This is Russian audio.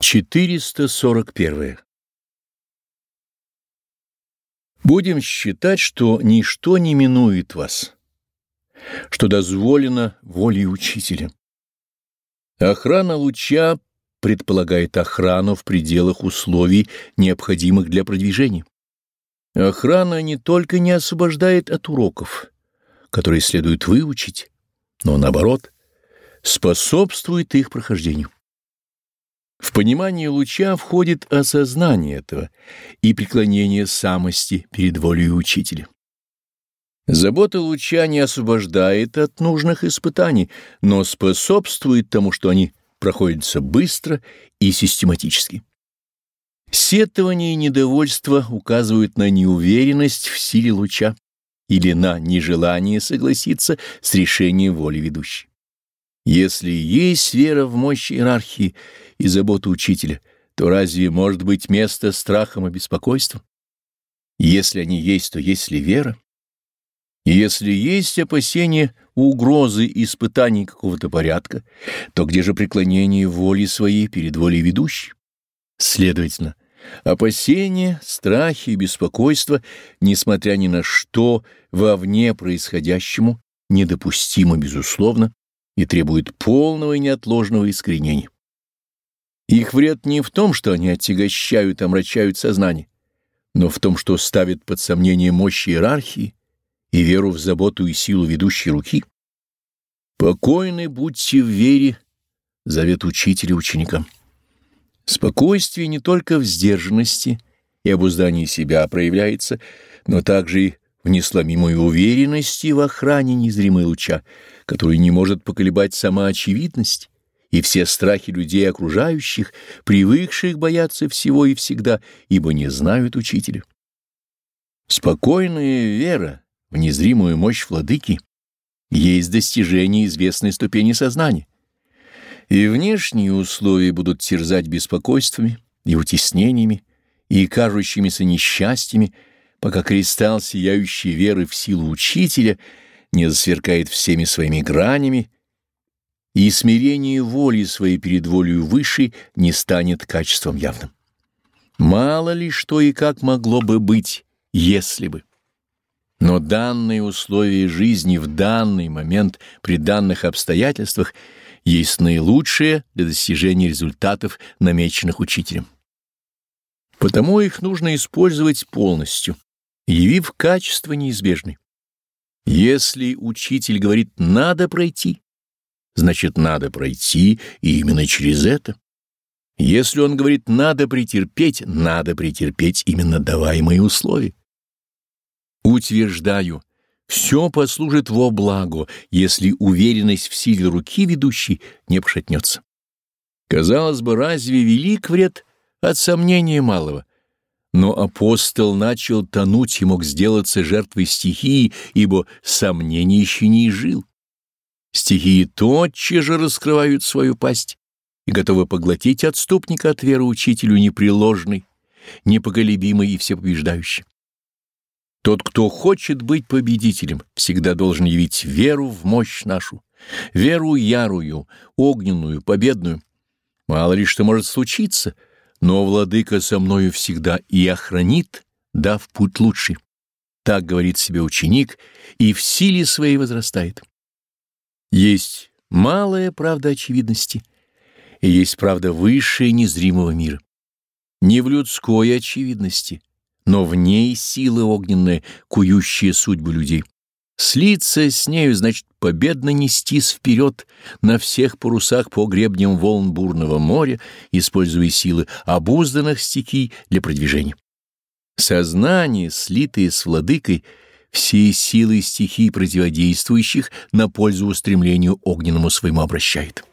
441. Будем считать, что ничто не минует вас, что дозволено волей учителя. Охрана луча предполагает охрану в пределах условий, необходимых для продвижения. Охрана не только не освобождает от уроков, которые следует выучить, но, наоборот, способствует их прохождению. В понимание луча входит осознание этого и преклонение самости перед волей учителя. Забота луча не освобождает от нужных испытаний, но способствует тому, что они проходятся быстро и систематически. Сетование и недовольство указывают на неуверенность в силе луча или на нежелание согласиться с решением воли ведущей. Если есть вера в мощь иерархии и заботу учителя, то разве может быть место страхом и беспокойством? Если они есть, то есть ли вера? если есть опасения угрозы испытаний какого-то порядка, то где же преклонение воли своей перед волей ведущей? Следовательно, опасения, страхи и беспокойство, несмотря ни на что, вовне происходящему, недопустимо, безусловно, и требует полного и неотложного искоренения. Их вред не в том, что они отягощают, омрачают сознание, но в том, что ставят под сомнение мощь иерархии и веру в заботу и силу ведущей руки. Покойны будьте в вере, завет учителя ученикам. Спокойствие не только в сдержанности и обуздании себя проявляется, но также и в несломимой уверенности в охране незримой луча, который не может поколебать сама очевидность и все страхи людей окружающих, привыкших бояться всего и всегда, ибо не знают учителя. Спокойная вера в незримую мощь владыки есть достижение известной ступени сознания, и внешние условия будут терзать беспокойствами и утеснениями, и кажущимися несчастьями, пока кристалл сияющей веры в силу учителя не засверкает всеми своими гранями, и смирение воли своей перед волею высшей не станет качеством явным. Мало ли что и как могло бы быть, если бы. Но данные условия жизни в данный момент при данных обстоятельствах есть наилучшие для достижения результатов, намеченных учителем. Потому их нужно использовать полностью явив качество неизбежное. Если учитель говорит «надо пройти», значит «надо пройти» и именно через это. Если он говорит «надо претерпеть», надо претерпеть именно даваемые условия. Утверждаю, все послужит во благо, если уверенность в силе руки ведущей не пошатнется. Казалось бы, разве велик вред от сомнения малого? Но апостол начал тонуть и мог сделаться жертвой стихии, ибо сомнений еще не жил. Стихии тотчас же раскрывают свою пасть и готовы поглотить отступника от веры учителю непреложной, непоколебимой и всепобеждающей. Тот, кто хочет быть победителем, всегда должен явить веру в мощь нашу, веру ярую, огненную, победную. Мало ли что может случиться — но владыка со мною всегда и охранит, дав путь лучший. Так говорит себе ученик и в силе своей возрастает. Есть малая правда очевидности, и есть правда высшая незримого мира. Не в людской очевидности, но в ней сила огненная, кующая судьбы людей. Слиться с нею значит победно нестись вперед на всех парусах по гребням волн бурного моря, используя силы обузданных стихий для продвижения. Сознание, слитое с владыкой, все силы стихий противодействующих на пользу устремлению огненному своему обращает.